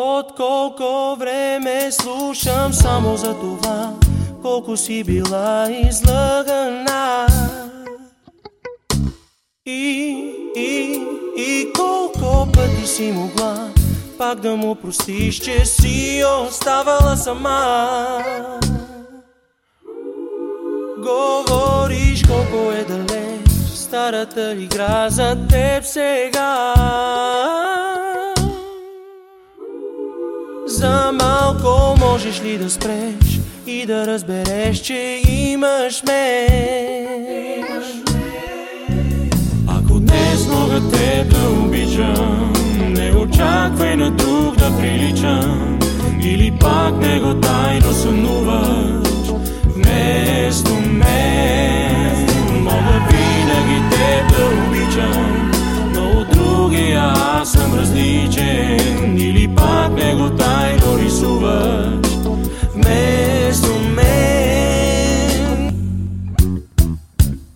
От колко време слушам само за това, колко си била излъгана. И, и, и колко пъти си могла пак да му простиш, че си оставала сама. Говориш колко е далеч старата игра за теб сега. За малко можеш ли да спреш и да разбереш, че имаш мен? Ако днес мога те да обичам, не очаквай на друг да приличам, или пак него тайно сънуваш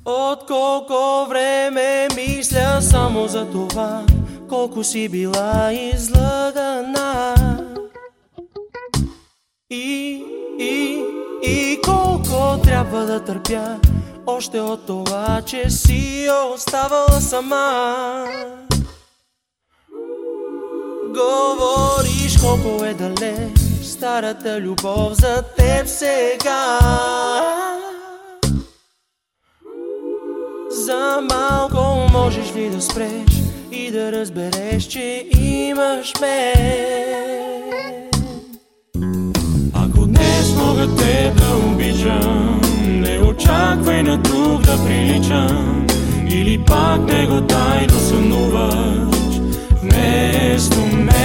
От колко време мисля само за това, колко си била излъгана. И, и, и колко трябва да търпя още от това, че си оставала сама. Говориш колко е далеч старата любов за теб сега. Малко можеш ли да спреш и да разбереш, че имаш мен? Ако днес мога те да обичам, не очаквай на друг да приличам, или пак него тайно сънуваш вместо мен.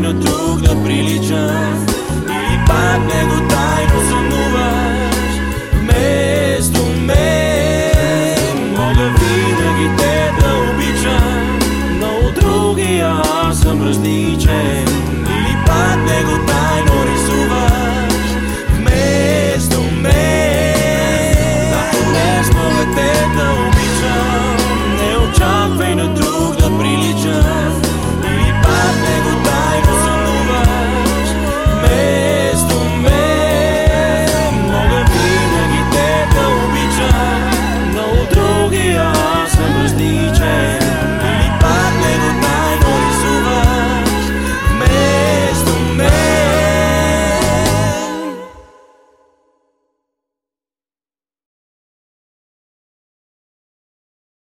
На друг да приличам, или пак него тайно сънуваш. Вместо мен. Мога винаги те да обичам, но от другия аз съм него